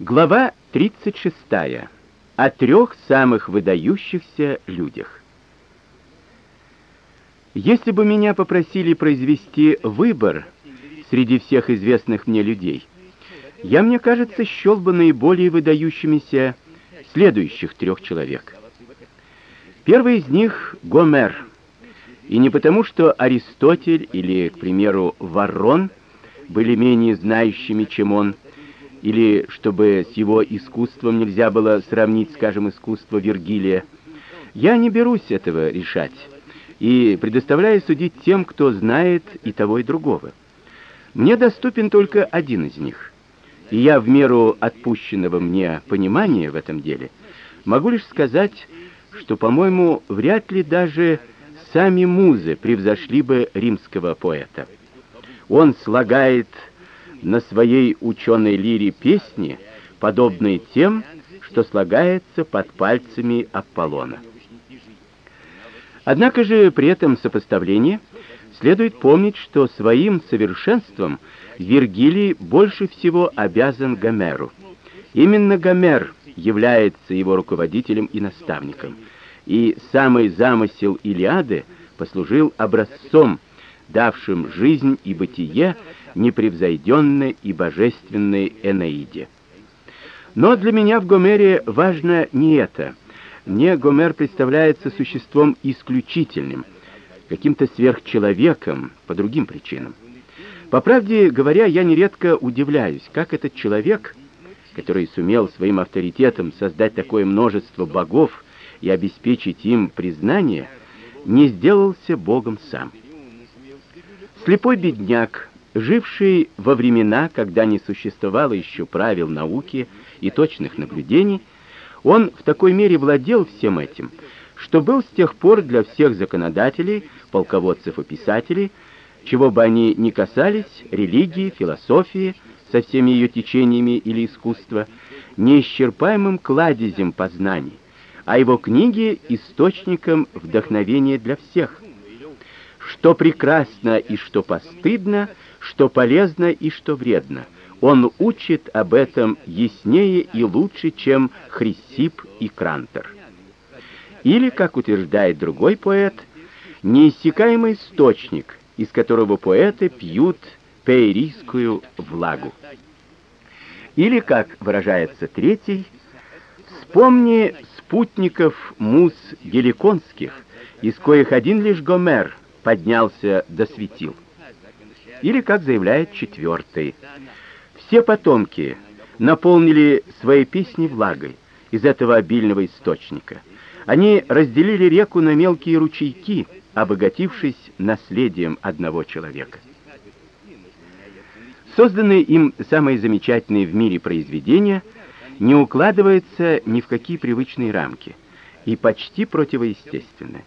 Глава 36. О трех самых выдающихся людях. Если бы меня попросили произвести выбор среди всех известных мне людей, я, мне кажется, счел бы наиболее выдающимися следующих трех человек. Первый из них — Гомер. И не потому, что Аристотель или, к примеру, Варрон были менее знающими, чем он, или чтобы с его искусством нельзя было сравнить, скажем, искусство Вергилия. Я не берусь этого решать и предоставляю судить тем, кто знает и того, и другого. Мне доступен только один из них, и я в меру отпущенного мне понимания в этом деле могу лишь сказать, что, по-моему, вряд ли даже сами музы превзошли бы римского поэта. Он слагает на своей ученой лире песни, подобные тем, что слагается под пальцами Аполлона. Однако же при этом сопоставлении следует помнить, что своим совершенством Вергилий больше всего обязан Гомеру. Именно Гомер является его руководителем и наставником, и самый замысел Илиады послужил образцом, давшим жизнь и бытие непревзойденной и божественной Энеиде. Но для меня в Гомере важно не это. Мне Гомер представляется существом исключительным, каким-то сверхчеловеком по другим причинам. По правде говоря, я нередко удивляюсь, как этот человек, который сумел своим авторитетом создать такое множество богов и обеспечить им признание, не сделался богом сам. Слепой бедняк, живший во времена, когда не существовало еще правил науки и точных наблюдений, он в такой мере владел всем этим, что был с тех пор для всех законодателей, полководцев и писателей, чего бы они ни касались, религии, философии, со всеми ее течениями или искусства, неисчерпаемым кладезем познаний, а его книги источником вдохновения для всех – что прекрасно и что постыдно, что полезно и что вредно. Он учит об этом яснее и лучше, чем Хрисип и Крантер. Или, как утверждает другой поэт, неиссякаемый источник, из которого поэты пьют пейрийскую влагу. Или, как выражается третий, вспомни спутников мус геликонских, из коих один лишь Гомер — поднялся до светил. Или, как заявляет четвертый, все потомки наполнили свои песни влагой из этого обильного источника. Они разделили реку на мелкие ручейки, обогатившись наследием одного человека. Созданные им самые замечательные в мире произведения не укладываются ни в какие привычные рамки и почти противоестественны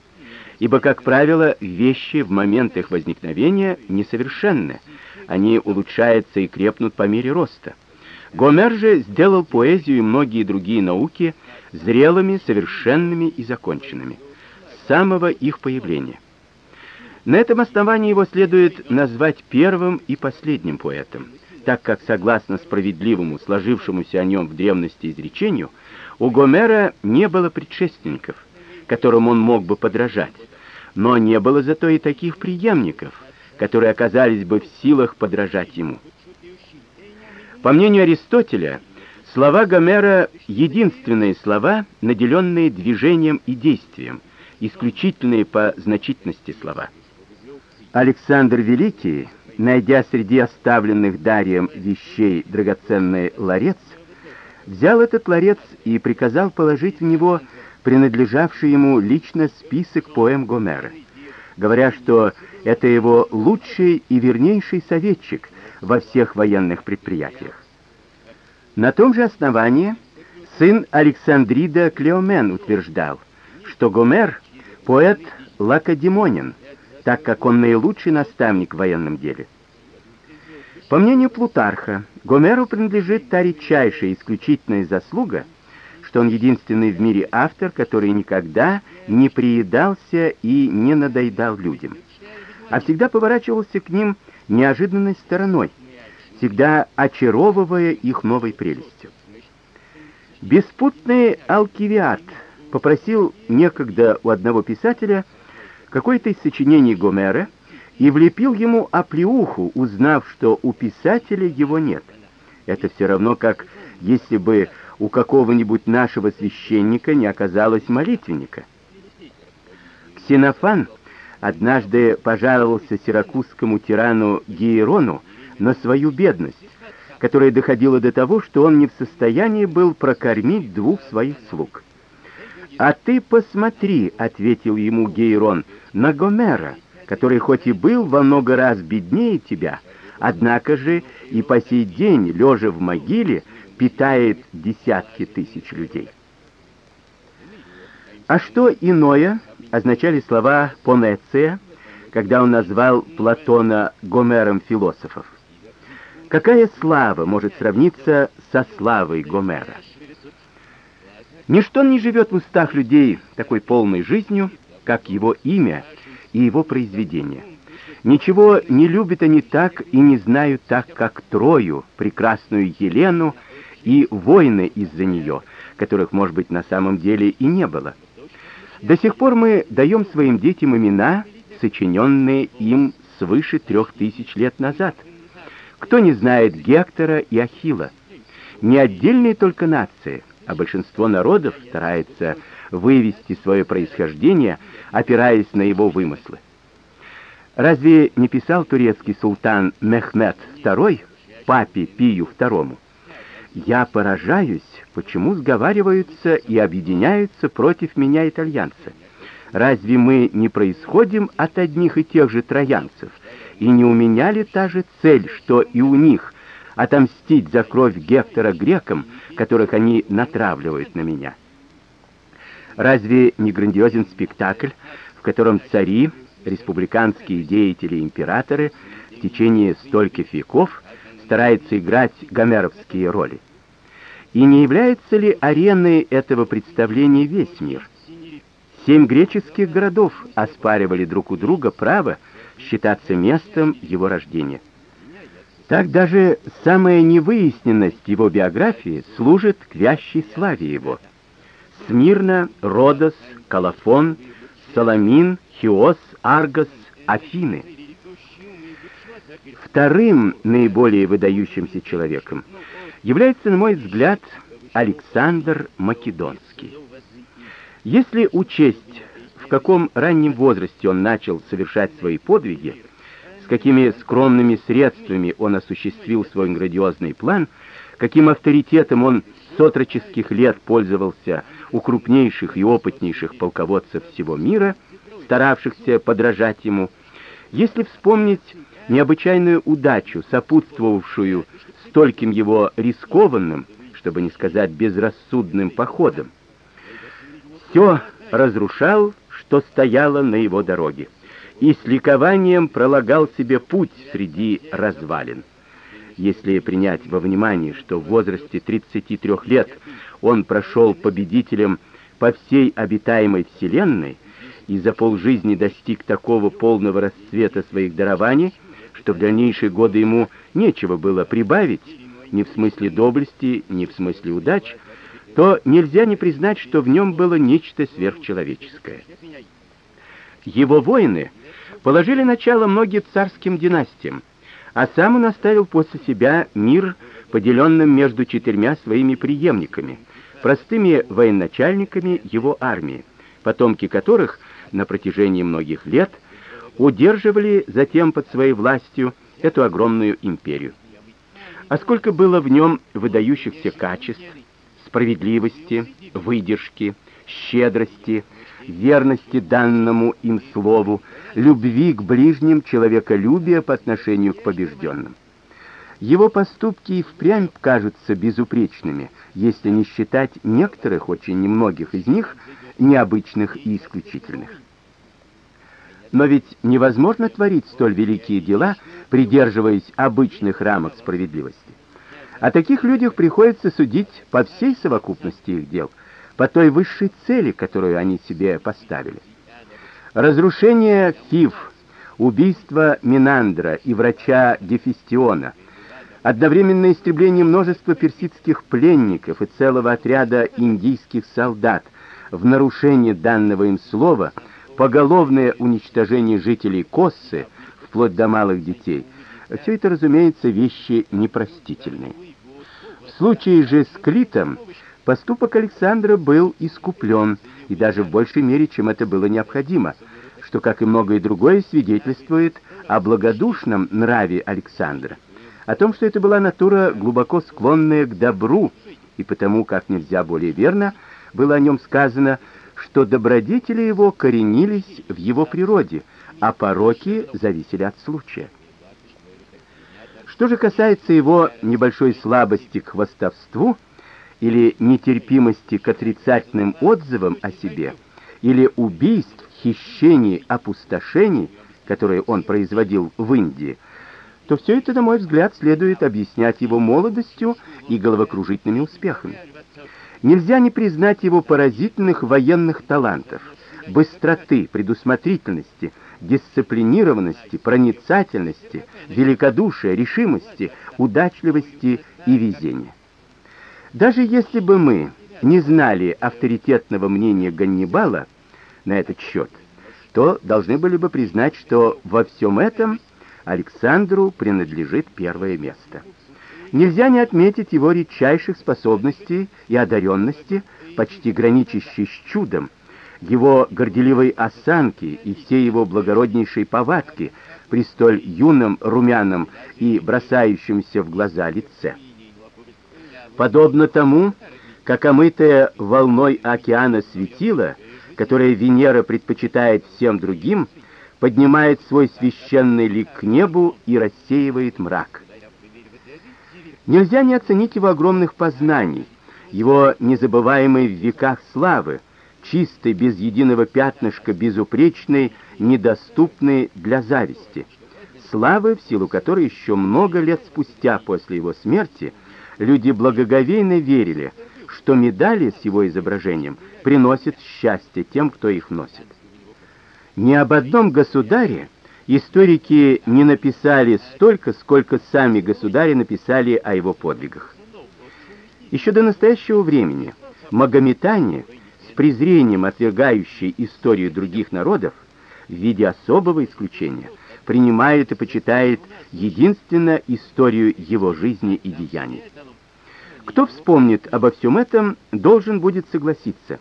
ибо, как правило, вещи в момент их возникновения несовершенны, они улучшаются и крепнут по мере роста. Гомер же сделал поэзию и многие другие науки зрелыми, совершенными и законченными с самого их появления. На этом основании его следует назвать первым и последним поэтом, так как, согласно справедливому, сложившемуся о нем в древности изречению, у Гомера не было предшественников, которым он мог бы подражать, но не было зато и таких преемников, которые оказались бы в силах подражать ему. По мнению Аристотеля, слова Гомера — единственные слова, наделенные движением и действием, исключительные по значительности слова. Александр Великий, найдя среди оставленных Дарием вещей драгоценный ларец, взял этот ларец и приказал положить в него принадлежавший ему лично список поэм Гомера, говоря, что это его лучший и вернейший советчик во всех военных предприятиях. На том же основании сын Александрида Клеомен утверждал, что Гомер — поэт лакодемонин, так как он наилучший наставник в военном деле. По мнению Плутарха, Гомеру принадлежит та редчайшая исключительная заслуга — что он единственный в мире автор, который никогда не приедался и не надоедал людям, а всегда поворачивался к ним неожиданной стороной, всегда очаровывая их новой прелестью. Беспутный Алкивиад попросил некогда у одного писателя какое-то из сочинений Гомера и влепил ему оплеуху, узнав, что у писателя его нет. Это все равно, как если бы у какого-нибудь нашего священника не оказалось молитвенника. Ксенофан однажды пожаловался сиракузскому тирану Гиерону на свою бедность, которая доходила до того, что он не в состоянии был прокормить двух своих слуг. «А ты посмотри», — ответил ему Гейрон, — «на Гомера, который хоть и был во много раз беднее тебя, однако же и по сей день, лежа в могиле, питает десятки тысяч людей». А что иное означали слова Понеция, когда он назвал Платона Гомером философов? Какая слава может сравниться со славой Гомера? Ничто не живет в устах людей такой полной жизнью, как его имя и его произведения. Ничего не любят они так и не знают так, как Трою, прекрасную Елену и войны из-за нее, которых, может быть, на самом деле и не было. До сих пор мы даем своим детям имена, сочиненные им свыше трех тысяч лет назад – кто не знает Гектора и Ахилла? Не отдельные только нации, а большинство народов старается вывести свое происхождение, опираясь на его вымыслы. Разве не писал турецкий султан Мехмед II папе Пию II? Я поражаюсь, почему сговариваются и объединяются против меня итальянцы. Разве мы не происходим от одних и тех же троянцев? И не у меня ли та же цель, что и у них, отомстить за кровь Гектора грекам, которых они натравливают на меня? Разве не грандиозен спектакль, в котором цари, республиканские деятели и императоры в течение стольких веков стараются играть гомеровские роли? И не является ли ареной этого представления весь мир? Семь греческих городов оспаривали друг у друга право считаться местом его рождения. Так даже самая невыясненность его биографии служит к вящей славе его. Смирна, Родос, Колофон, Саламин, Хиос, Аргос, Афины. Вторым наиболее выдающимся человеком является, на мой взгляд, Александр Македонский. Если учесть каком раннем возрасте он начал совершать свои подвиги, с какими скромными средствами он осуществил свой грандиозный план, каким авторитетом он с отроческих лет пользовался у крупнейших и опытнейших полководцев всего мира, старавшихся подражать ему, если вспомнить необычайную удачу, сопутствовавшую стольким его рискованным, чтобы не сказать безрассудным походам, все разрушал что стояло на его дороге, и с ликованием пролагал себе путь среди развалин. Если принять во внимание, что в возрасте 33 лет он прошел победителем по всей обитаемой вселенной и за полжизни достиг такого полного расцвета своих дарований, что в дальнейшие годы ему нечего было прибавить, ни в смысле доблести, ни в смысле удач, то нельзя не признать, что в нем было нечто сверхчеловеческое. Его воины положили начало многим царским династиям, а сам он оставил после себя мир, поделенным между четырьмя своими преемниками, простыми военачальниками его армии, потомки которых на протяжении многих лет удерживали затем под своей властью эту огромную империю. А сколько было в нем выдающихся качеств, справедливости, выдержки, щедрости, верности данному им слову, любви к ближним, человеколюбия по отношению к побежденным. Его поступки и впрямь кажутся безупречными, если не считать некоторых, очень немногих из них, необычных и исключительных. Но ведь невозможно творить столь великие дела, придерживаясь обычных рамок справедливости. О таких людях приходится судить по всей совокупности их дел, по той высшей цели, которую они себе поставили. Разрушение Фив, убийство Минандра и врача Гефестиона, одновременное истребление множества персидских пленников и целого отряда индийских солдат в нарушение данного им слова, поголовное уничтожение жителей Коссы, вплоть до малых детей, все это, разумеется, вещи непростительные. В случае же с Клитом поступок Александра был искуплен, и даже в большей мере, чем это было необходимо, что, как и многое другое, свидетельствует о благодушном нраве Александра о том, что это была натура глубоко склонная к добру, и потому, как нельзя более верно, было о нем сказано, что добродетели его коренились в его природе, а пороки зависели от случая. Что же касается его небольшой слабости к хвастовству или нетерпимости к отрицательным отзывам о себе, или убийств, хищений, опустошений, которые он производил в Индии, то все это, на мой взгляд, следует объяснять его молодостью и головокружительными успехами. Нельзя не признать его поразительных военных талантов, быстроты, предусмотрительности, дисциплинированности, проницательности, великодушия, решимости, удачливости и везения. Даже если бы мы не знали авторитетного мнения Ганнибала на этот счет, то должны были бы признать, что во всем этом – Александру принадлежит первое место. Нельзя не отметить его редчайших способностей и одаренности, почти граничащей с чудом, его горделивой осанки и все его благороднейшей повадки при столь юном, румяном и бросающемся в глаза лице. Подобно тому, как омытая волной океана светило, которое Венера предпочитает всем другим, поднимает свой священный лик к небу и рассеивает мрак. Нельзя не оценить его огромных познаний, его незабываемой в веках славы, чистой, без единого пятнышка, безупречной, недоступной для зависти. Славы, в силу которой еще много лет спустя после его смерти люди благоговейно верили, что медали с его изображением приносят счастье тем, кто их носит. Ни об одном государе историки не написали столько, сколько сами государи написали о его подвигах. Еще до настоящего времени магометане, с презрением отвергающие историю других народов, в виде особого исключения, принимают и почитают единственно историю его жизни и деяний. Кто вспомнит обо всем этом, должен будет согласиться,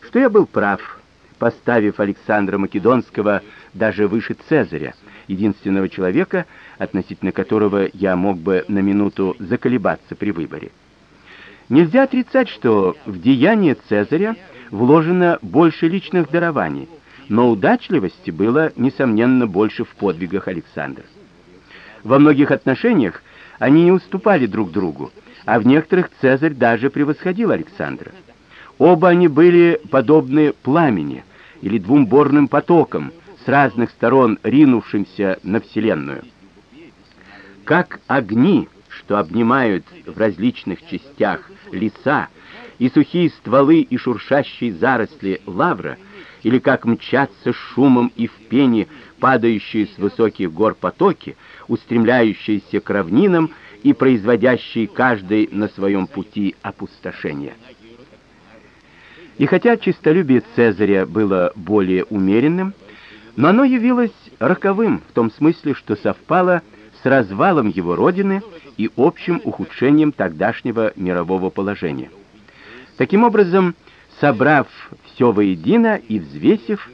что я был прав, поставив Александра Македонского даже выше Цезаря, единственного человека, относительно которого я мог бы на минуту заколебаться при выборе. Нельзя отрицать, что в деяния Цезаря вложено больше личных дарований, но удачливости было, несомненно, больше в подвигах Александра. Во многих отношениях они не уступали друг другу, а в некоторых Цезарь даже превосходил Александра. Оба они были подобны пламени, или двум борным потокам, с разных сторон ринувшимся на Вселенную. Как огни, что обнимают в различных частях леса, и сухие стволы и шуршащие заросли лавра, или как мчатся шумом и в пене падающие с высоких гор потоки, устремляющиеся к равнинам и производящие каждый на своем пути опустошение. И хотя честолюбие Цезаря было более умеренным, но оно явилось роковым в том смысле, что совпало с развалом его родины и общим ухудшением тогдашнего мирового положения. Таким образом, собрав все воедино и взвесив,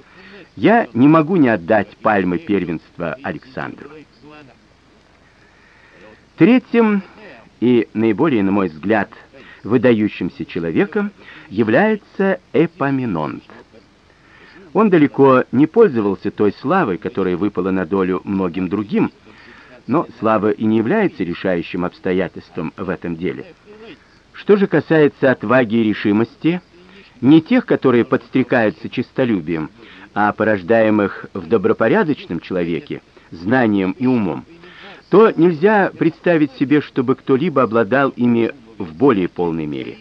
я не могу не отдать пальмы первенства Александру. Третьим и наиболее, на мой взгляд, выдающимся человеком является Эпаминонт. Он далеко не пользовался той славой, которая выпала на долю многим другим, но слава и не является решающим обстоятельством в этом деле. Что же касается отваги и решимости, не тех, которые подстрекаются честолюбием, а порождаемых в добропорядочном человеке знанием и умом, то нельзя представить себе, чтобы кто-либо обладал ими в более полной мере.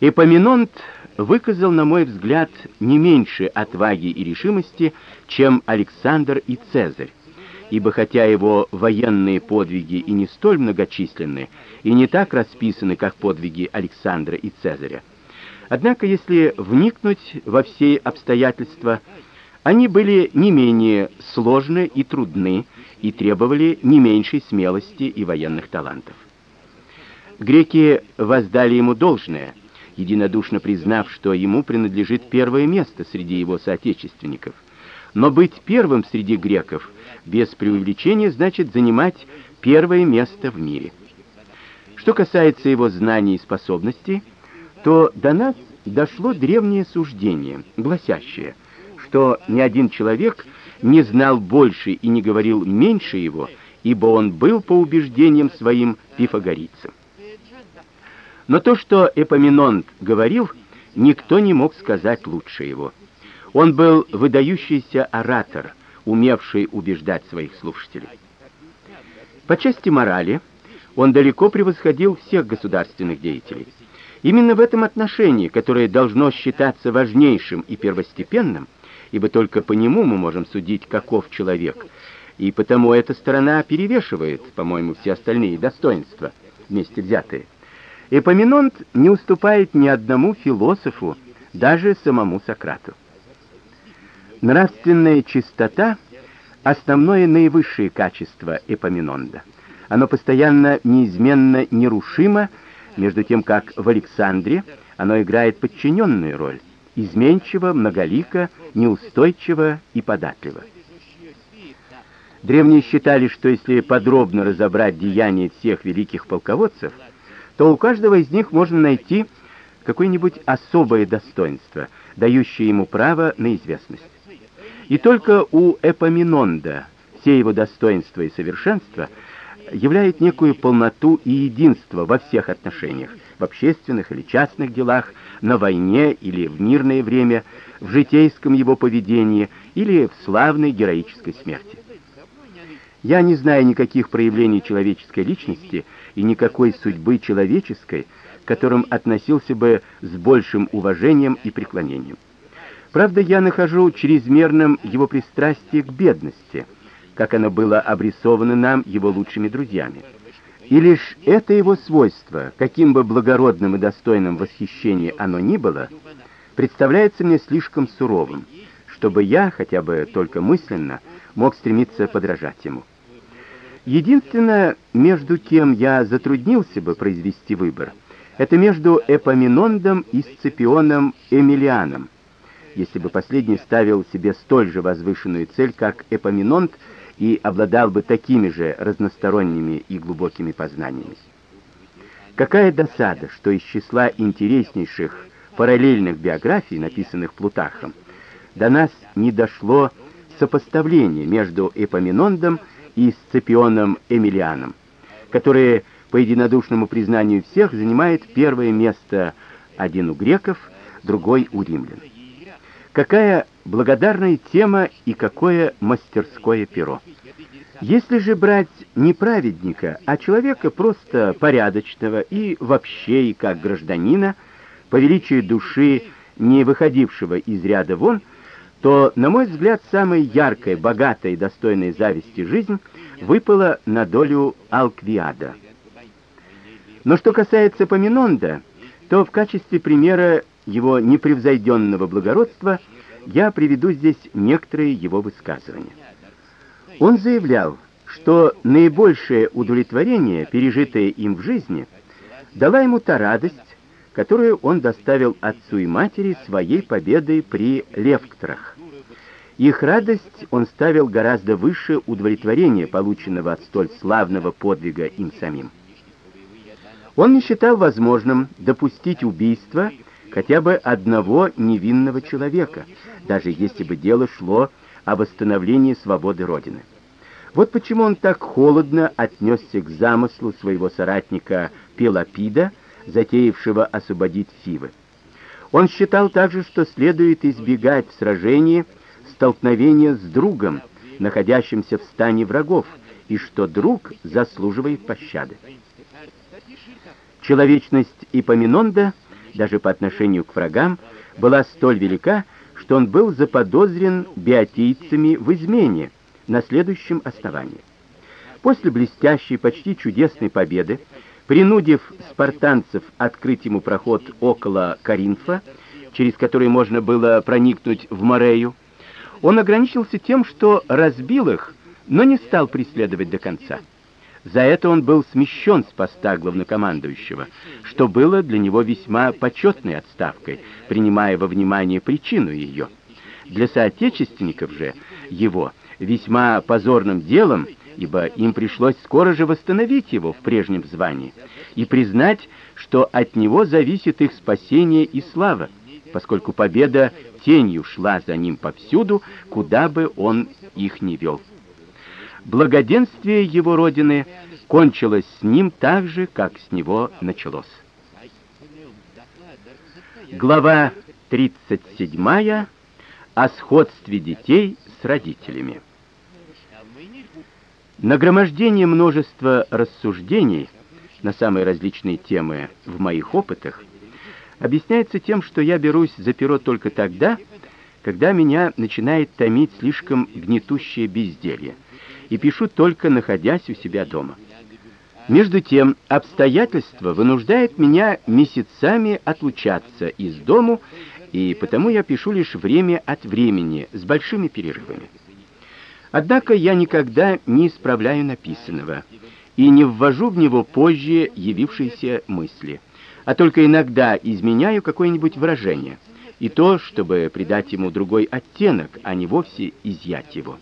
Эпоминонт выказал, на мой взгляд, не меньше отваги и решимости, чем Александр и Цезарь, ибо хотя его военные подвиги и не столь многочисленны, и не так расписаны, как подвиги Александра и Цезаря, однако если вникнуть во все обстоятельства, они были не менее сложны и трудны и требовали не меньшей смелости и военных талантов. Греки воздали ему должное, единодушно признав, что ему принадлежит первое место среди его соотечественников. Но быть первым среди греков без преувеличения значит занимать первое место в мире. Что касается его знаний и способностей, то до нас дошло древнее суждение, гласящее, что ни один человек не знал больше и не говорил меньше его, ибо он был по убеждениям своим пифагорийцем. Но то, что Эпоминонт говорил, никто не мог сказать лучше его. Он был выдающийся оратор, умевший убеждать своих слушателей. По части морали он далеко превосходил всех государственных деятелей. Именно в этом отношении, которое должно считаться важнейшим и первостепенным, ибо только по нему мы можем судить, каков человек, и потому эта сторона перевешивает, по-моему, все остальные достоинства вместе взятые. Эпоминонт не уступает ни одному философу, даже самому Сократу. Нравственная чистота основное наивысшее качество Эпоминонда. Оно постоянно неизменно нерушимо, между тем как в Александре оно играет подчиненную роль, изменчиво, многолико, неустойчиво и податливо. Древние считали, что если подробно разобрать деяния всех великих полководцев, то у каждого из них можно найти какое-нибудь особое достоинство, дающее ему право на известность. И только у Эпоминонда все его достоинства и совершенства являют некую полноту и единство во всех отношениях, в общественных или частных делах, на войне или в мирное время, в житейском его поведении или в славной героической смерти. Я не знаю никаких проявлений человеческой личности и никакой судьбы человеческой, к которым относился бы с большим уважением и преклонением. Правда, я нахожу чрезмерным его пристрастие к бедности, как оно было обрисовано нам его лучшими друзьями. И лишь это его свойство, каким бы благородным и достойным восхищения оно ни было, представляется мне слишком суровым, чтобы я, хотя бы только мысленно, мог стремиться подражать ему. Единственное, между кем я затруднился бы произвести выбор, это между Эпоминондом и Сципионом Эмилианом, если бы последний ставил себе столь же возвышенную цель, как Эпоминонт, и обладал бы такими же разносторонними и глубокими познаниями. Какая досада, что из числа интереснейших параллельных биографий, написанных Плутархом, до нас не дошло сопоставление между Эпоминондом и Сципионом Эмилианом, которые, по единодушному признанию всех, занимает первое место один у греков, другой у римлян. Какая благодарная тема и какое мастерское перо. Если же брать не праведника, а человека просто порядочного и вообще и как гражданина, по величию души, не выходившего из ряда вон, то, на мой взгляд, самая яркая, богатая и достойная зависти жизнь выпала на долю Алквиада. Но что касается Поминонда, то в качестве примера его непревзойденного благородства, я приведу здесь некоторые его высказывания. Он заявлял, что наибольшее удовлетворение, пережитое им в жизни, дала ему та радость, которую он доставил отцу и матери своей победой при Левктрах. Их радость он ставил гораздо выше удовлетворения, полученного от столь славного подвига им самим. Он не считал возможным допустить убийство хотя бы одного невинного человека, даже если бы дело шло о восстановлении свободы Родины. Вот почему он так холодно отнесся к замыслу своего соратника Пелопида, затеявшего освободить Фивы. Он считал также, что следует избегать в столкновения с другом, находящимся в стане врагов, и что друг заслуживает пощады. Человечность Ипоминонда – даже по отношению к врагам, была столь велика, что он был заподозрен биотийцами в измене, на следующем основании. После блестящей, почти чудесной победы, принудив спартанцев открыть ему проход около Каринфа, через который можно было проникнуть в Морею, он ограничился тем, что разбил их, но не стал преследовать до конца. За это он был смещен с поста главнокомандующего, что было для него весьма почетной отставкой, принимая во внимание причину ее. Для соотечественников же его весьма позорным делом, ибо им пришлось скоро же восстановить его в прежнем звании и признать, что от него зависит их спасение и слава, поскольку победа тенью шла за ним повсюду, куда бы он их ни вел. Благоденствие его родины кончилось с ним так же, как с него началось. Глава 37 о сходстве детей с родителями. Нагромождение множества рассуждений на самые различные темы в моих опытах объясняется тем, что я берусь за перо только тогда, когда меня начинает томить слишком гнетущее безделье и пишу только находясь у себя дома. Между тем, обстоятельства вынуждают меня месяцами отлучаться из дому, и потому я пишу лишь время от времени с большими перерывами. Однако я никогда не исправляю написанного и не ввожу в него позже явившиеся мысли, а только иногда изменяю какое-нибудь выражение, и то, чтобы придать ему другой оттенок, а не вовсе изъять его.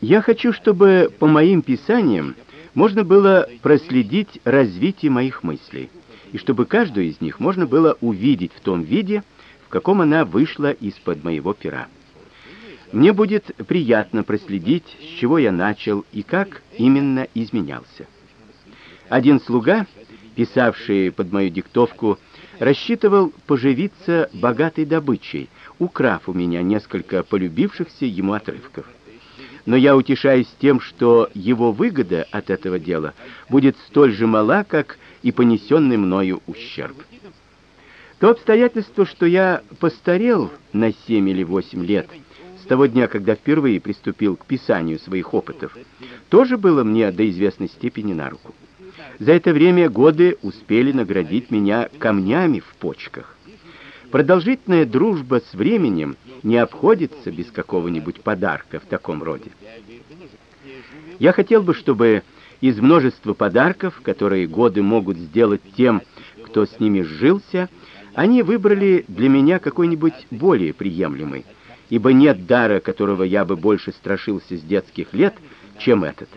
Я хочу, чтобы по моим писаниям можно было проследить развитие моих мыслей, и чтобы каждую из них можно было увидеть в том виде, в каком она вышла из-под моего пера. Мне будет приятно проследить, с чего я начал и как именно изменялся. Один слуга, писавший под мою диктовку, рассчитывал поживиться богатой добычей, украв у меня несколько полюбившихся ему отрывков но я утешаюсь тем, что его выгода от этого дела будет столь же мала, как и понесенный мною ущерб. То обстоятельство, что я постарел на семь или восемь лет с того дня, когда впервые приступил к писанию своих опытов, тоже было мне до известной степени на руку. За это время годы успели наградить меня камнями в почках. Продолжительная дружба с временем не обходится без какого-нибудь подарка в таком роде. Я хотел бы, чтобы из множества подарков, которые годы могут сделать тем, кто с ними сжился, они выбрали для меня какой-нибудь более приемлемый, ибо нет дара, которого я бы больше страшился с детских лет, чем этот.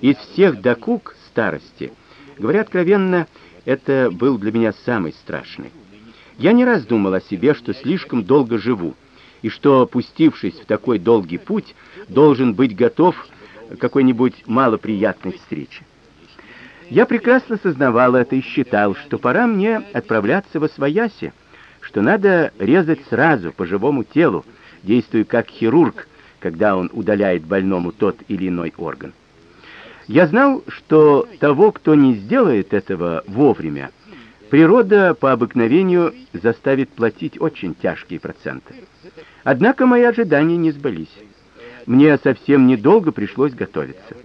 Из всех докук старости, говоря откровенно, это был для меня самый страшный. Я не раз думал о себе, что слишком долго живу, и что, пустившись в такой долгий путь, должен быть готов к какой-нибудь малоприятной встрече. Я прекрасно сознавал это и считал, что пора мне отправляться во свояси, что надо резать сразу по живому телу, действуя как хирург, когда он удаляет больному тот или иной орган. Я знал, что того, кто не сделает этого вовремя, Природа по обыкновению заставит платить очень тяжкие проценты. Однако мои ожидания не сбылись. Мне совсем недолго пришлось готовиться.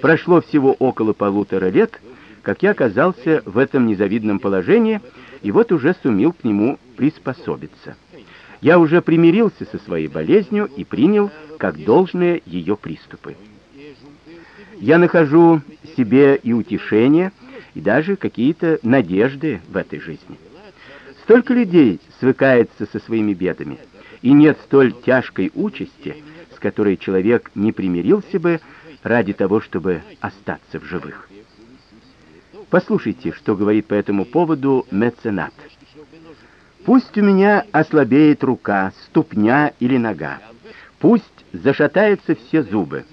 Прошло всего около полутора лет, как я оказался в этом незавидном положении, и вот уже сумел к нему приспособиться. Я уже примирился со своей болезнью и принял как должное ее приступы. Я нахожу себе и утешение, и даже какие-то надежды в этой жизни. Столько людей свыкается со своими бедами, и нет столь тяжкой участи, с которой человек не примирился бы ради того, чтобы остаться в живых. Послушайте, что говорит по этому поводу меценат. Пусть у меня ослабеет рука, ступня или нога. Пусть зашатаются все зубы.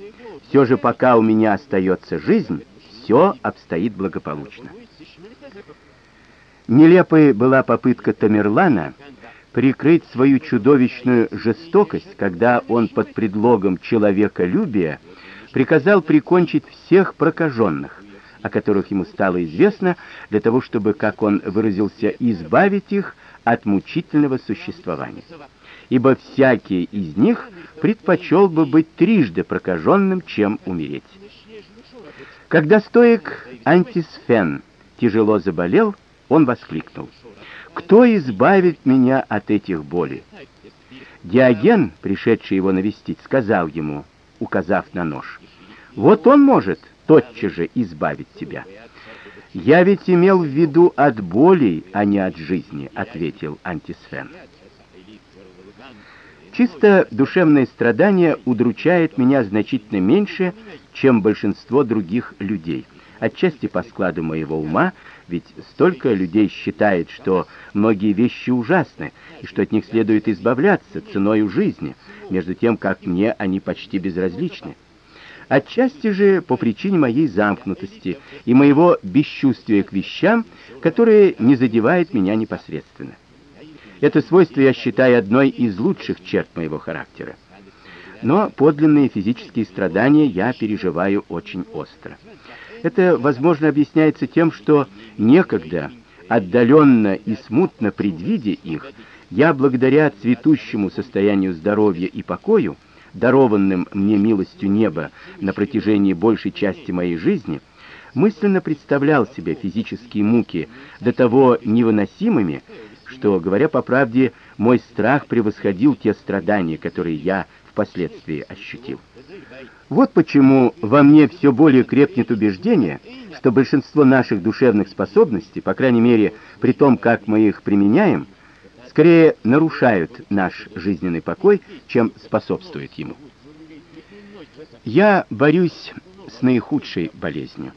Все же пока у меня остается жизнь, все обстоит благополучно. Нелепой была попытка Тамерлана прикрыть свою чудовищную жестокость, когда он под предлогом человеколюбия приказал прикончить всех прокаженных, о которых ему стало известно, для того, чтобы, как он выразился, избавить их от мучительного существования. Ибо всякий из них предпочел бы быть трижды прокаженным, чем умереть. Когда стоик Антисфен тяжело заболел, он воскликнул: "Кто избавит меня от этих болей?" Диоген, пришедший его навестить, сказал ему, указав на нож: "Вот он может тотчас же избавить тебя". Я ведь имел в виду от болей, а не от жизни, ответил Антисфен. Чисто душевное страдание удручает меня значительно меньше, чем большинство других людей. Отчасти по складу моего ума, ведь столько людей считает, что многие вещи ужасны и что от них следует избавляться ценой жизни, между тем как мне они почти безразличны. Отчасти же по причине моей замкнутости и моего бесчувствия к вещам, которые не задевают меня непосредственно. Это свойство я считаю одной из лучших черт моего характера. Но подлинные физические страдания я переживаю очень остро. Это, возможно, объясняется тем, что некогда, отдаленно и смутно предвидя их, я благодаря цветущему состоянию здоровья и покою, дарованным мне милостью неба на протяжении большей части моей жизни, мысленно представлял себе физические муки до того невыносимыми, что, говоря по правде, мой страх превосходил те страдания, которые я впоследствии ощутил. Вот почему во мне все более крепнет убеждение, что большинство наших душевных способностей, по крайней мере, при том, как мы их применяем, скорее нарушают наш жизненный покой, чем способствуют ему. Я борюсь с наихудшей болезнью,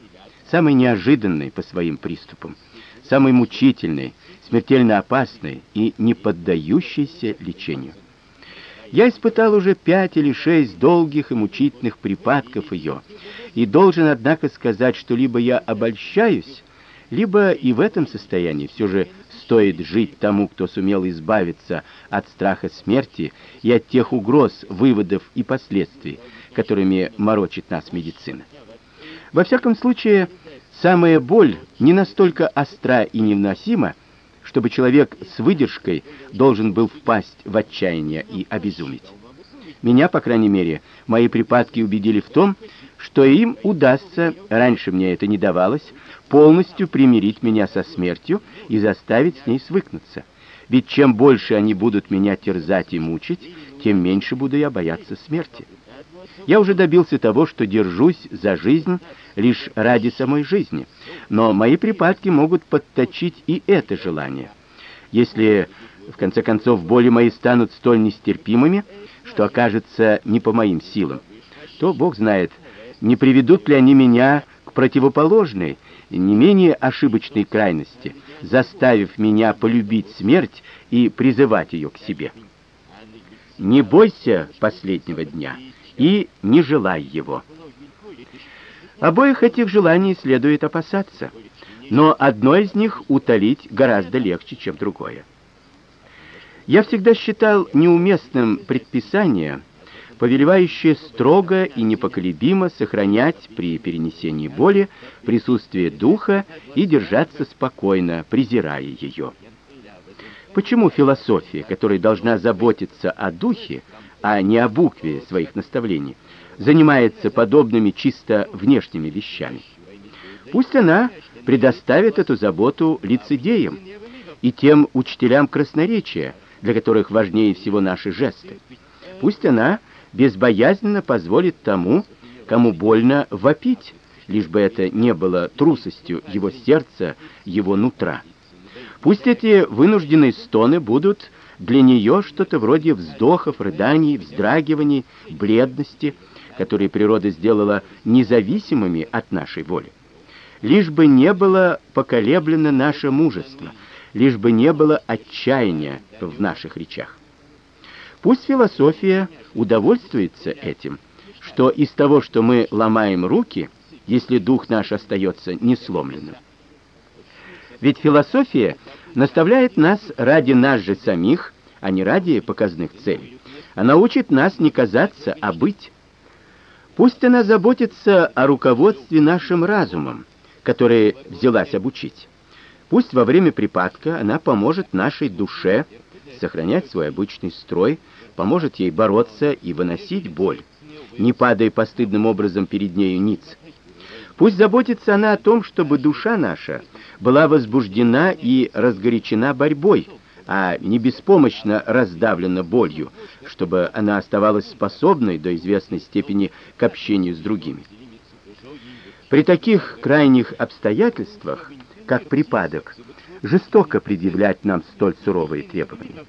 самой неожиданной по своим приступам, самой мучительной, смертельно опасной и не поддающейся лечению. Я испытал уже пять или шесть долгих и мучительных припадков ее, и должен однако сказать, что либо я обольщаюсь, либо и в этом состоянии все же стоит жить тому, кто сумел избавиться от страха смерти и от тех угроз, выводов и последствий, которыми морочит нас медицина. Во всяком случае, самая боль не настолько остра и невыносима, чтобы человек с выдержкой должен был впасть в отчаяние и обезуметь. Меня, по крайней мере, мои припадки убедили в том, что им удастся, раньше мне это не давалось, полностью примирить меня со смертью и заставить с ней свыкнуться. Ведь чем больше они будут меня терзать и мучить, тем меньше буду я бояться смерти. Я уже добился того, что держусь за жизнь лишь ради самой жизни, но мои припадки могут подточить и это желание. Если в конце концов боли мои станут столь нестерпимыми, что окажется не по моим силам, то Бог знает, не приведут ли они меня к противоположной, не менее ошибочной крайности, заставив меня полюбить смерть и призывать ее к себе. Не бойся последнего дня и не желай его. Обоих этих желаний следует опасаться, но одно из них утолить гораздо легче, чем другое. Я всегда считал неуместным предписание, повелевающее строго и непоколебимо сохранять при перенесении боли присутствие духа и держаться спокойно, презирая ее. Почему философия, которая должна заботиться о духе, а не о букве своих наставлений, занимается подобными чисто внешними вещами. Пусть она предоставит эту заботу лицедеям и тем учителям красноречия, для которых важнее всего наши жесты. Пусть она безбоязненно позволит тому, кому больно вопить, лишь бы это не было трусостью его сердца, его нутра. Пусть эти вынужденные стоны будут для нее что-то вроде вздохов, рыданий, вздрагиваний, бледности, которые природа сделала независимыми от нашей воли. Лишь бы не было поколеблено наше мужество, лишь бы не было отчаяния в наших речах. Пусть философия удовольствуется этим, что из того, что мы ломаем руки, если дух наш остается несломленным. Ведь философия наставляет нас ради нас же самих, а не ради показных целей. Она учит нас не казаться, а быть. Пусть она заботится о руководстве нашим разумом, который взялась обучить. Пусть во время припадка она поможет нашей душе сохранять свой обычный строй, поможет ей бороться и выносить боль, не падая постыдным образом перед нею ниц. Пусть заботится она о том, чтобы душа наша была возбуждена и разгорячена борьбой, а не беспомощно раздавлена болью, чтобы она оставалась способной до известной степени к общению с другими. При таких крайних обстоятельствах, как припадок, жестоко предъявлять нам столь суровые требования.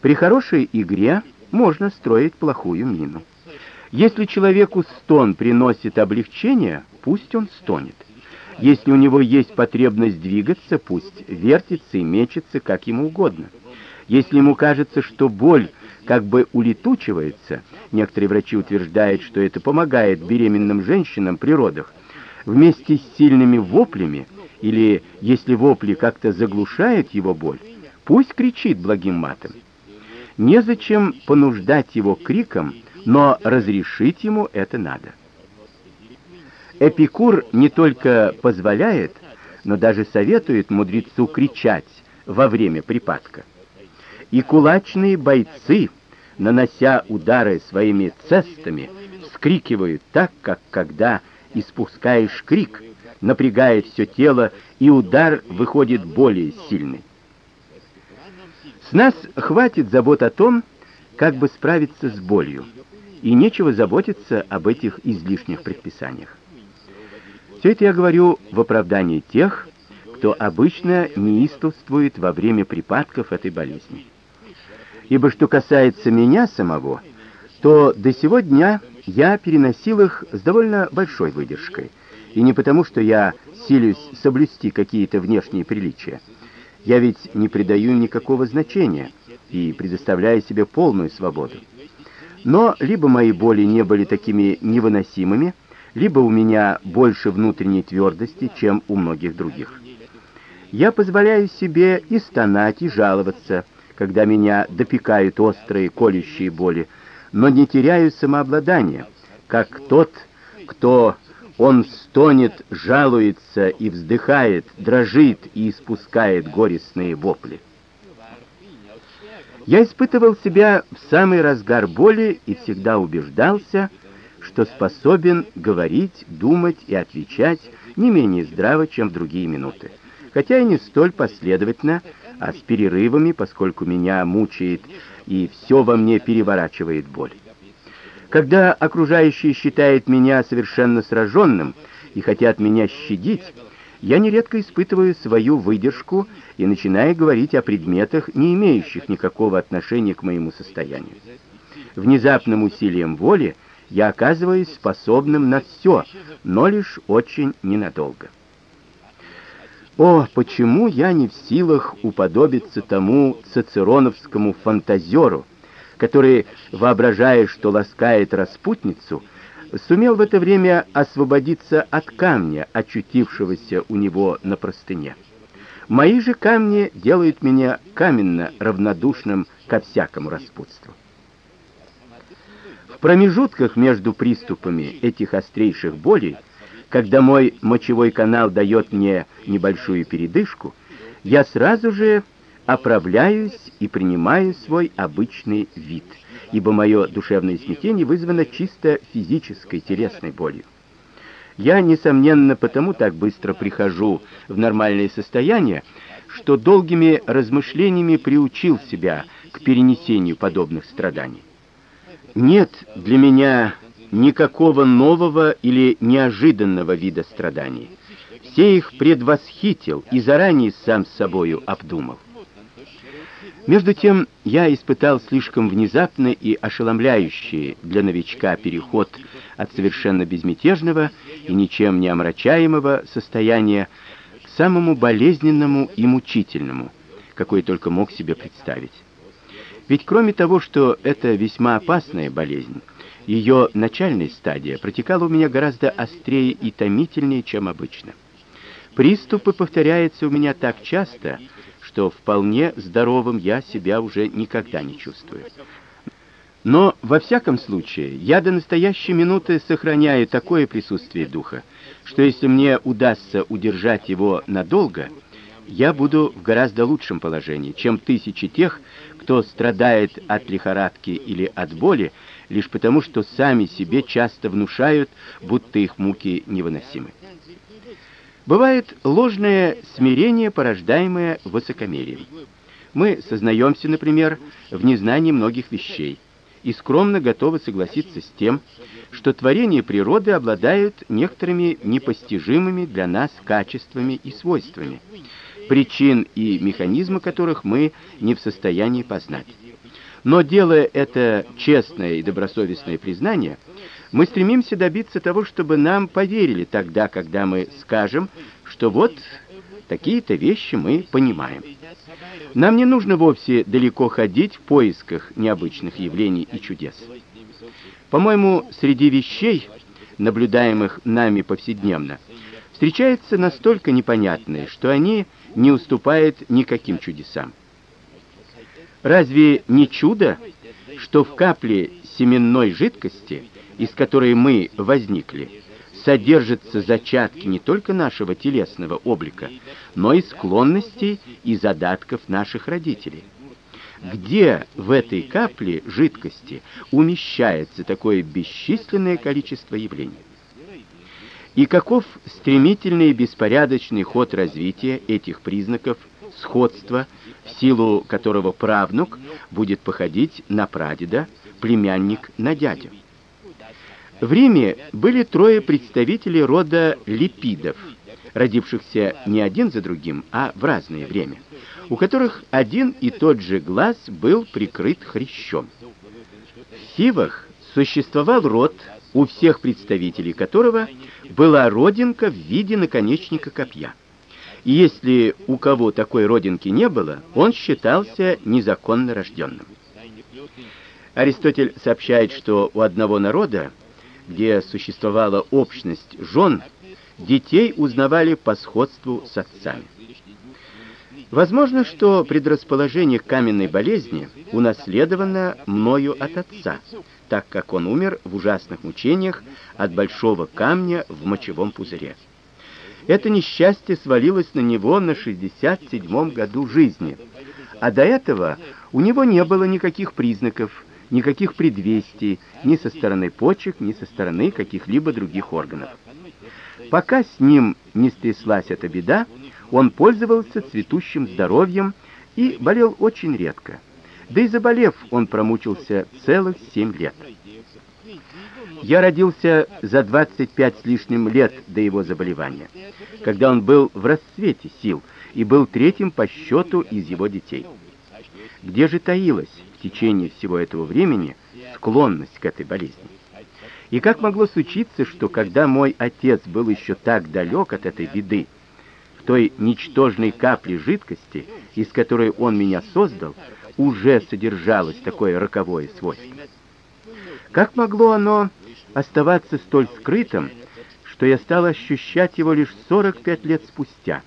При хорошей игре можно строить плохую мину. Если человеку стон приносит облегчение, пусть он стонет. Если у него есть потребность двигаться, пусть вертится и мечется, как ему угодно. Если ему кажется, что боль как бы улетучивается, некоторые врачи утверждают, что это помогает беременным женщинам при родах, вместе с сильными воплями, или если вопли как-то заглушают его боль, пусть кричит благим матом. Незачем понуждать его криком, но разрешить ему это надо. Эпикур не только позволяет, но даже советует мудрецу кричать во время припадка. И кулачные бойцы, нанося удары своими цестами, вскрикивают так, как когда испускаешь крик, напрягает все тело, и удар выходит более сильный. С нас хватит забот о том, как бы справиться с болью, и нечего заботиться об этих излишних предписаниях. Все это я говорю в оправдании тех, кто обычно неистовствует во время припадков этой болезни. Ибо что касается меня самого, то до сего дня я переносил их с довольно большой выдержкой. И не потому, что я силюсь соблюсти какие-то внешние приличия. Я ведь не придаю никакого значения и предоставляю себе полную свободу. Но либо мои боли не были такими невыносимыми, либо у меня больше внутренней твердости, чем у многих других. Я позволяю себе и стонать, и жаловаться, когда меня допекают острые колющие боли, но не теряю самообладания, как тот, кто он стонет, жалуется и вздыхает, дрожит и испускает горестные вопли. Я испытывал себя в самый разгар боли и всегда убеждался, что способен говорить, думать и отвечать не менее здраво, чем в другие минуты. Хотя и не столь последовательно, а с перерывами, поскольку меня мучает и все во мне переворачивает боль. Когда окружающие считают меня совершенно сраженным и хотят меня щадить, я нередко испытываю свою выдержку и начинаю говорить о предметах, не имеющих никакого отношения к моему состоянию. Внезапным усилием воли я оказываюсь способным на все, но лишь очень ненадолго. О, почему я не в силах уподобиться тому цицероновскому фантазеру, который, воображая, что ласкает распутницу, сумел в это время освободиться от камня, очутившегося у него на простыне. Мои же камни делают меня каменно равнодушным ко всякому распутству. В промежутках между приступами этих острейших болей когда мой мочевой канал дает мне небольшую передышку, я сразу же оправляюсь и принимаю свой обычный вид, ибо мое душевное смятение вызвано чисто физической телесной болью. Я, несомненно, потому так быстро прихожу в нормальное состояние, что долгими размышлениями приучил себя к перенесению подобных страданий. Нет для меня никакого нового или неожиданного вида страданий. Все их предвосхитил и заранее сам с собою обдумал. Между тем, я испытал слишком внезапный и ошеломляющий для новичка переход от совершенно безмятежного и ничем не омрачаемого состояния к самому болезненному и мучительному, какой только мог себе представить. Ведь кроме того, что это весьма опасная болезнь, ее начальная стадия протекала у меня гораздо острее и томительнее, чем обычно. Приступы повторяются у меня так часто, что вполне здоровым я себя уже никогда не чувствую. Но во всяком случае, я до настоящей минуты сохраняю такое присутствие духа, что если мне удастся удержать его надолго, я буду в гораздо лучшем положении, чем тысячи тех, кто страдает от лихорадки или от боли лишь потому, что сами себе часто внушают, будто их муки невыносимы. Бывает ложное смирение, порождаемое высокомерием. Мы сознаемся, например, в незнании многих вещей и скромно готовы согласиться с тем, что творения природы обладают некоторыми непостижимыми для нас качествами и свойствами, причин и механизмы которых мы не в состоянии познать. Но делая это честное и добросовестное признание, мы стремимся добиться того, чтобы нам поверили тогда, когда мы скажем, что вот такие-то вещи мы понимаем. Нам не нужно вовсе далеко ходить в поисках необычных явлений и чудес. По-моему, среди вещей, наблюдаемых нами повседневно, встречаются настолько непонятные, что они не уступают никаким чудесам. Разве не чудо, что в капле семенной жидкости, из которой мы возникли, содержатся зачатки не только нашего телесного облика, но и склонностей и задатков наших родителей? где в этой капле жидкости умещается такое бесчисленное количество явлений. И каков стремительный и беспорядочный ход развития этих признаков сходства, в силу которого правнук будет походить на прадеда, племянник на дядю. В Риме были трое представителей рода липидов, родившихся не один за другим, а в разное время у которых один и тот же глаз был прикрыт хрящом. В Сивах существовал род, у всех представителей которого была родинка в виде наконечника копья. И если у кого такой родинки не было, он считался незаконно рожденным. Аристотель сообщает, что у одного народа, где существовала общность жен, детей узнавали по сходству с отцами. Возможно, что предрасположение к каменной болезни унаследовано мною от отца, так как он умер в ужасных мучениях от большого камня в мочевом пузыре. Это несчастье свалилось на него на 67-м году жизни. А до этого у него не было никаких признаков, никаких предвестий ни со стороны почек, ни со стороны каких-либо других органов. Пока с ним не стряслась эта беда, он пользовался цветущим здоровьем и болел очень редко. Да и заболев, он промучился целых семь лет. Я родился за 25 с лишним лет до его заболевания, когда он был в расцвете сил и был третьим по счету из его детей. Где же таилась в течение всего этого времени склонность к этой болезни? И как могло случиться, что когда мой отец был еще так далек от этой беды, той ничтожной капли жидкости, из которой он меня создал, уже содержалось такое роковое свойство. Как могло оно оставаться столь скрытым, что я стал ощущать его лишь 45 лет спустя?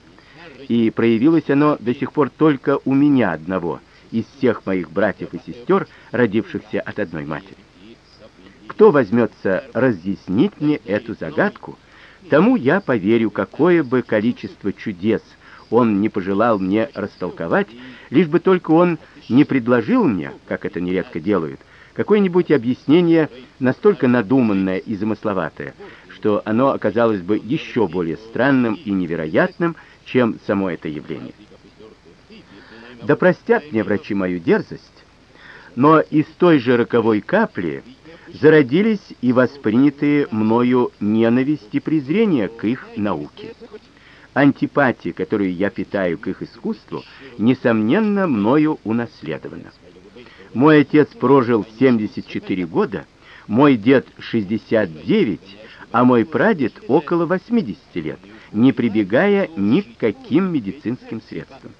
И проявилось оно до сих пор только у меня одного из всех моих братьев и сестер, родившихся от одной матери. Кто возьмется разъяснить мне эту загадку? Тому я поверю, какое бы количество чудес он не пожелал мне растолковать, лишь бы только он не предложил мне, как это нередко делают, какое-нибудь объяснение настолько надуманное и замысловатое, что оно оказалось бы еще более странным и невероятным, чем само это явление. Да простят мне врачи мою дерзость, но из той же роковой капли зародились и воспринятые мною ненависть и презрение к их науке. Антипатия, которую я питаю к их искусству, несомненно, мною унаследована. Мой отец прожил 74 года, мой дед 69, а мой прадед около 80 лет, не прибегая ни к каким медицинским средствам.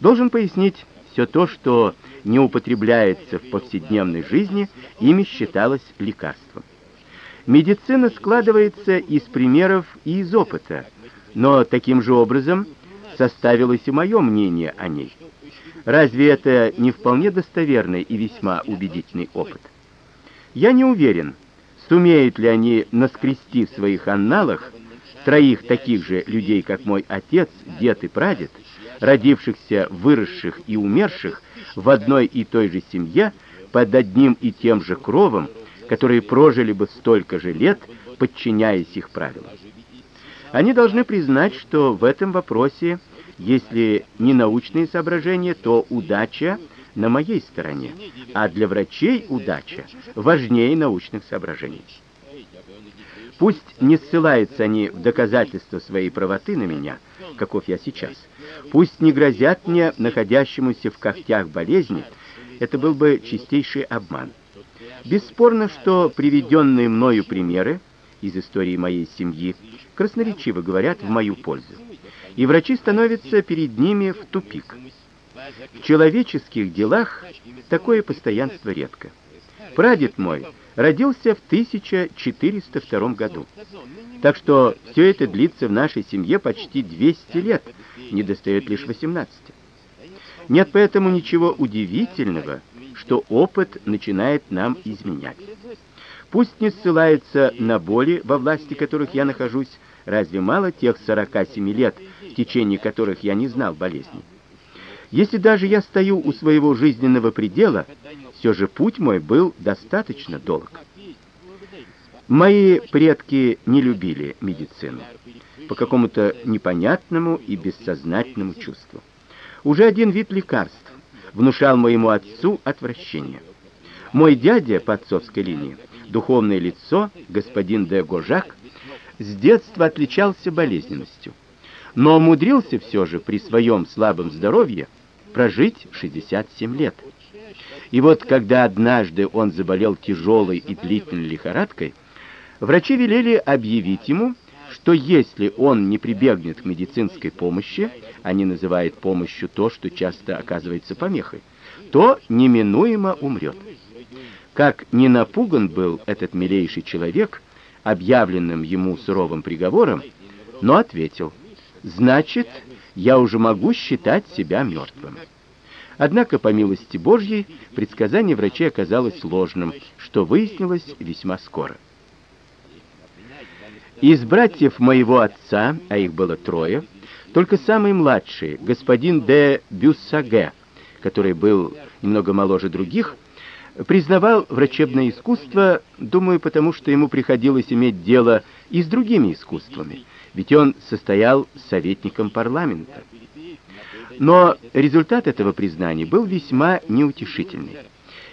Должен пояснить, все то, что не употребляется в повседневной жизни, ими считалось лекарством. Медицина складывается из примеров и из опыта, но таким же образом составилось и мое мнение о ней. Разве это не вполне достоверный и весьма убедительный опыт? Я не уверен, сумеют ли они наскрести в своих анналах троих таких же людей, как мой отец, дед и прадед, родившихся, выросших и умерших в одной и той же семье под одним и тем же кровом, которые прожили бы столько же лет, подчиняясь их правилам. Они должны признать, что в этом вопросе, если не научные соображения, то удача на моей стороне, а для врачей удача важнее научных соображений. Пусть не ссылаются они в доказательство своей правоты на меня, каков я сейчас. Пусть не грозят мне, находящемуся в когтях болезни, это был бы чистейший обман. Бесспорно, что приведенные мною примеры из истории моей семьи красноречиво говорят в мою пользу. И врачи становятся перед ними в тупик. В человеческих делах такое постоянство редко. Прадед мой родился в 1402 году. Так что все это длится в нашей семье почти 200 лет, не достает лишь 18. Нет поэтому ничего удивительного, что опыт начинает нам изменять. Пусть не ссылается на боли, во власти которых я нахожусь, разве мало тех 47 лет, в течение которых я не знал болезни? Если даже я стою у своего жизненного предела, все же путь мой был достаточно долг. Мои предки не любили медицину по какому-то непонятному и бессознательному чувству. Уже один вид лекарств внушал моему отцу отвращение. Мой дядя по отцовской линии, духовное лицо, господин де Гожак, с детства отличался болезненностью, но умудрился все же при своем слабом здоровье прожить 67 лет. И вот когда однажды он заболел тяжелой и длительной лихорадкой, врачи велели объявить ему, что если он не прибегнет к медицинской помощи, они называют помощью то, что часто оказывается помехой, то неминуемо умрет. Как не напуган был этот милейший человек объявленным ему суровым приговором, но ответил: "Значит, я уже могу считать себя мертвым. Однако по милости Божьей предсказание врачей оказалось ложным, что выяснилось весьма скоро. Из братьев моего отца, а их было трое, только самый младший, господин де Бюссаге, который был немного моложе других, признавал врачебное искусство, думаю, потому что ему приходилось иметь дело и с другими искусствами, ведь он состоял советником парламента. Но результат этого признания был весьма неутешительный.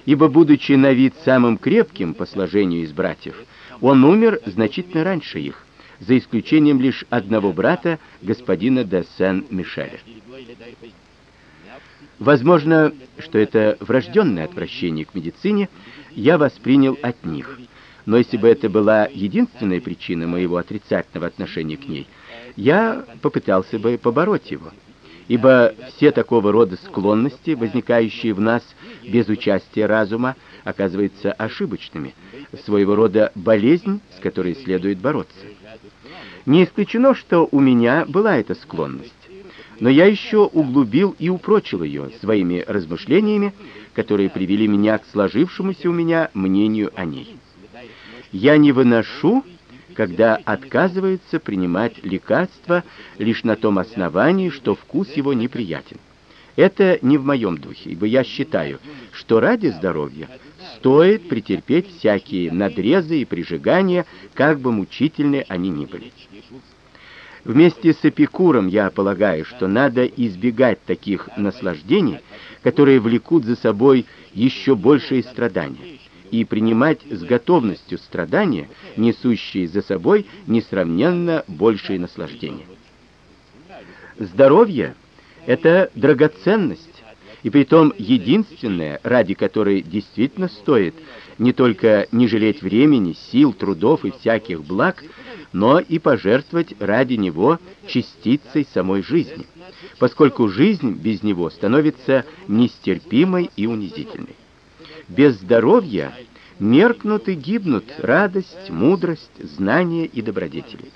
Ибо будучи на вид самым крепким по сложению из братьев, он умер значительно раньше их, за исключением лишь одного брата, господина де Сен-Мишеля. Возможно, что это врожденное отвращение к медицине я воспринял от них. Но если бы это была единственная причина моего отрицательного отношения к ней, я попытался бы побороть его ибо все такого рода склонности, возникающие в нас без участия разума, оказываются ошибочными, своего рода болезнь, с которой следует бороться. Не исключено, что у меня была эта склонность, но я еще углубил и упрочил ее своими размышлениями, которые привели меня к сложившемуся у меня мнению о ней. Я не выношу когда отказывается принимать лекарства лишь на том основании, что вкус его неприятен. Это не в моем духе, ибо я считаю, что ради здоровья стоит претерпеть всякие надрезы и прижигания, как бы мучительны они ни были. Вместе с Эпикуром я полагаю, что надо избегать таких наслаждений, которые влекут за собой еще большие страдания и принимать с готовностью страдания, несущие за собой несравненно большие наслаждения. Здоровье это драгоценность, и притом единственная, ради которой действительно стоит не только не жалеть времени, сил, трудов и всяких благ, но и пожертвовать ради него частицей самой жизни, поскольку жизнь без него становится нестерпимой и унизительной. Без здоровья меркнут и гибнут радость, мудрость, знание и добродетели.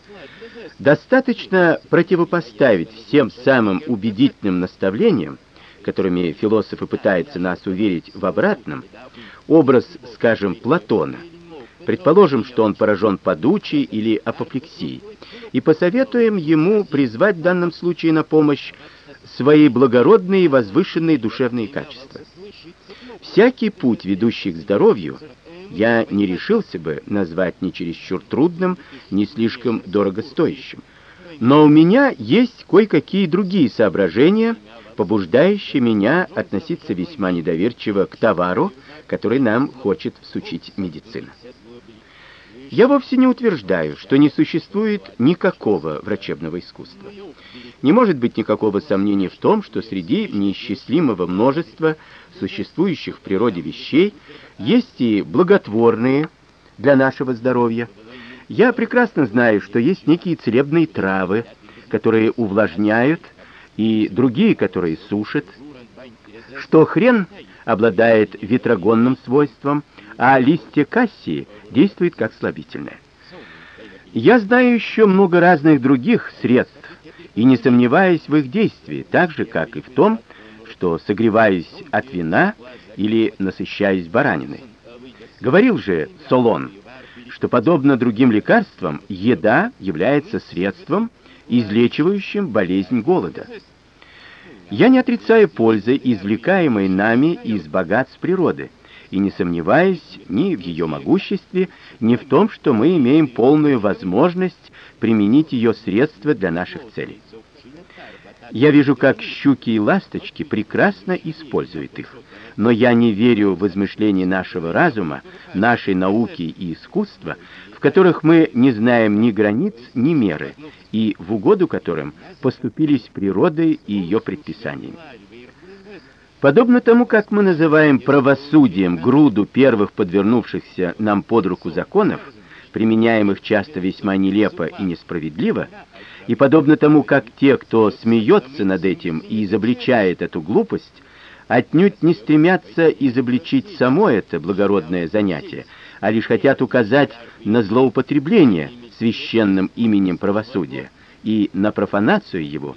Достаточно противопоставить всем самым убедительным наставлениям, которыми философы пытаются нас уверить в обратном, образ, скажем, Платона, Предположим, что он поражен подучей или апоплексией, и посоветуем ему призвать в данном случае на помощь свои благородные и возвышенные душевные качества. Всякий путь, ведущий к здоровью, я не решился бы назвать ни чересчур трудным, ни слишком дорогостоящим. Но у меня есть кое-какие другие соображения, побуждающие меня относиться весьма недоверчиво к товару, который нам хочет всучить медицина. Я вовсе не утверждаю, что не существует никакого врачебного искусства. Не может быть никакого сомнения в том, что среди неисчислимого множества существующих в природе вещей есть и благотворные для нашего здоровья. Я прекрасно знаю, что есть некие целебные травы, которые увлажняют, и другие, которые сушат, что хрен обладает ветрогонным свойством, а листья кассии действуют как слабительное. Я знаю еще много разных других средств и не сомневаюсь в их действии, так же как и в том, что согреваюсь от вина или насыщаюсь бараниной. Говорил же Солон, что подобно другим лекарствам, еда является средством, излечивающим болезнь голода. Я не отрицаю пользы, извлекаемой нами из богатств природы, и не сомневаюсь ни в ее могуществе, ни в том, что мы имеем полную возможность применить ее средства для наших целей. Я вижу, как щуки и ласточки прекрасно используют их, но я не верю в измышления нашего разума, нашей науки и искусства, в которых мы не знаем ни границ, ни меры, и в угоду которым поступились природой и ее предписаниями. Подобно тому, как мы называем правосудием груду первых подвернувшихся нам под руку законов, применяемых часто весьма нелепо и несправедливо, и подобно тому, как те, кто смеется над этим и изобличает эту глупость, отнюдь не стремятся изобличить само это благородное занятие, а лишь хотят указать на злоупотребление священным именем правосудия и на профанацию его,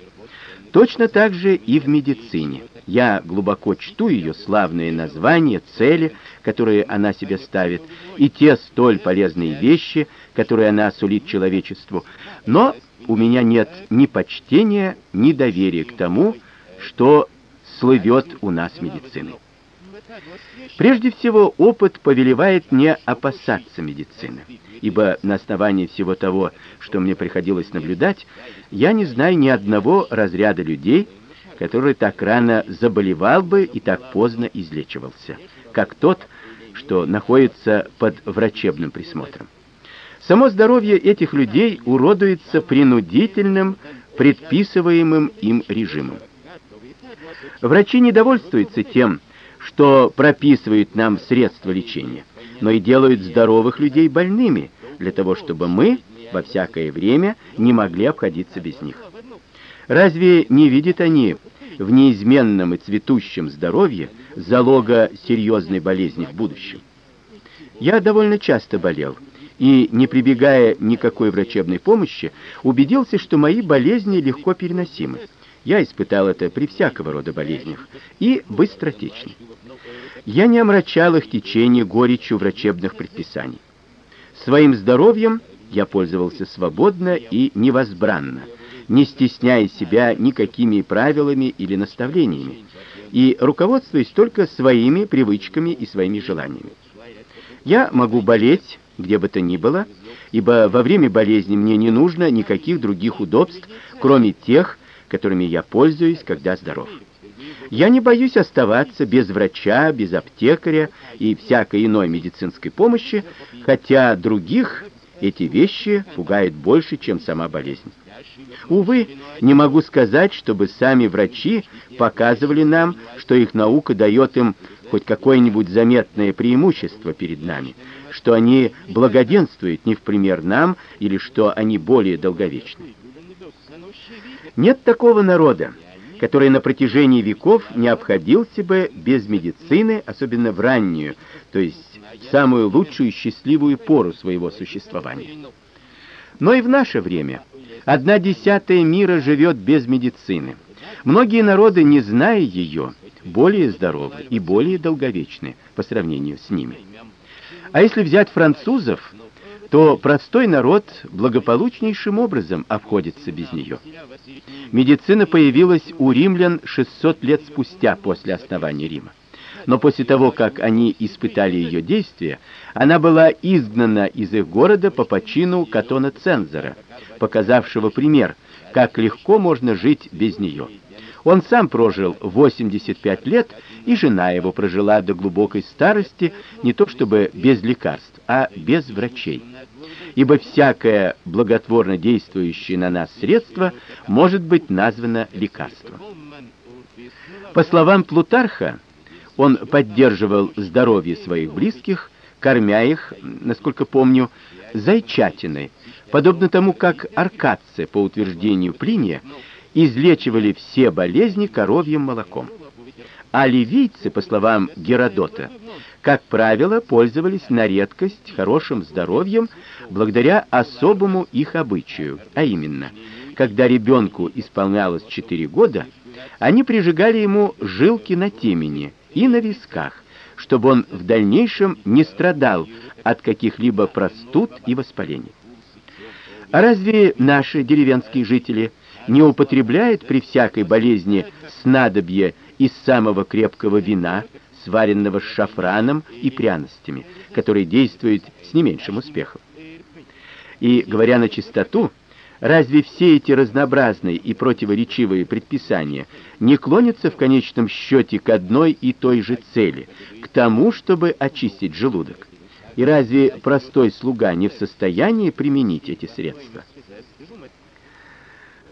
точно так же и в медицине. Я глубоко чту ее славные названия, цели, которые она себе ставит, и те столь полезные вещи, которые она сулит человечеству. Но у меня нет ни почтения, ни доверия к тому, что слывет у нас медициной. Прежде всего, опыт повелевает мне опасаться медицины, ибо на основании всего того, что мне приходилось наблюдать, я не знаю ни одного разряда людей, который так рано заболевал бы и так поздно излечивался, как тот, что находится под врачебным присмотром. Само здоровье этих людей уродуется принудительным, предписываемым им режимом. Врачи не довольствуются тем, что прописывают нам средства лечения, но и делают здоровых людей больными, для того чтобы мы во всякое время не могли обходиться без них. Разве не видят они в неизменном и цветущем здоровье залога серьезной болезни в будущем? Я довольно часто болел и, не прибегая никакой врачебной помощи, убедился, что мои болезни легко переносимы. Я испытал это при всякого рода болезнях и быстротечно. Я не омрачал их течение горечью врачебных предписаний. Своим здоровьем я пользовался свободно и невозбранно, не стесняя себя никакими правилами или наставлениями, и руководствуясь только своими привычками и своими желаниями. Я могу болеть где бы то ни было, ибо во время болезни мне не нужно никаких других удобств, кроме тех, которыми я пользуюсь, когда здоров. Я не боюсь оставаться без врача, без аптекаря и всякой иной медицинской помощи, хотя других эти вещи пугают больше, чем сама болезнь. Увы, не могу сказать, чтобы сами врачи показывали нам, что их наука дает им хоть какое-нибудь заметное преимущество перед нами, что они благоденствуют не в пример нам или что они более долговечны. Нет такого народа, который на протяжении веков не обходился бы без медицины, особенно в раннюю, то есть в самую лучшую и счастливую пору своего существования. Но и в наше время одна десятая мира живет без медицины. Многие народы, не зная ее, более здоровы и более долговечны по сравнению с ними. А если взять французов, то простой народ благополучнейшим образом обходится без нее. Медицина появилась у римлян 600 лет спустя после основания Рима. Но после того, как они испытали ее действие, она была изгнана из их города по почину Катона Цензора, показавшего пример, как легко можно жить без нее. Он сам прожил 85 лет, и жена его прожила до глубокой старости, не то чтобы без лекарств, а без врачей ибо всякое благотворно действующее на нас средство может быть названо лекарством. По словам Плутарха, он поддерживал здоровье своих близких, кормя их, насколько помню, зайчатиной, подобно тому, как аркадцы, по утверждению Плиния, излечивали все болезни коровьим молоком. А ливийцы, по словам Геродота, как правило, пользовались на редкость хорошим здоровьем благодаря особому их обычаю, а именно, когда ребенку исполнялось 4 года, они прижигали ему жилки на темени и на висках, чтобы он в дальнейшем не страдал от каких-либо простуд и воспалений. А разве наши деревенские жители не употребляют при всякой болезни снадобье из самого крепкого вина, сваренного с шафраном и пряностями, который действует с не меньшим успехом. И, говоря на чистоту, разве все эти разнообразные и противоречивые предписания не клонятся в конечном счете к одной и той же цели, к тому, чтобы очистить желудок? И разве простой слуга не в состоянии применить эти средства?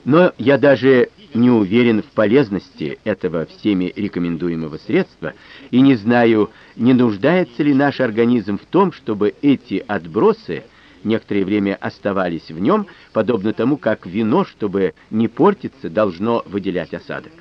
Но я даже не уверен в полезности этого всеми рекомендуемого средства и не знаю, не нуждается ли наш организм в том, чтобы эти отбросы некоторое время оставались в нем, подобно тому, как вино, чтобы не портиться, должно выделять осадок.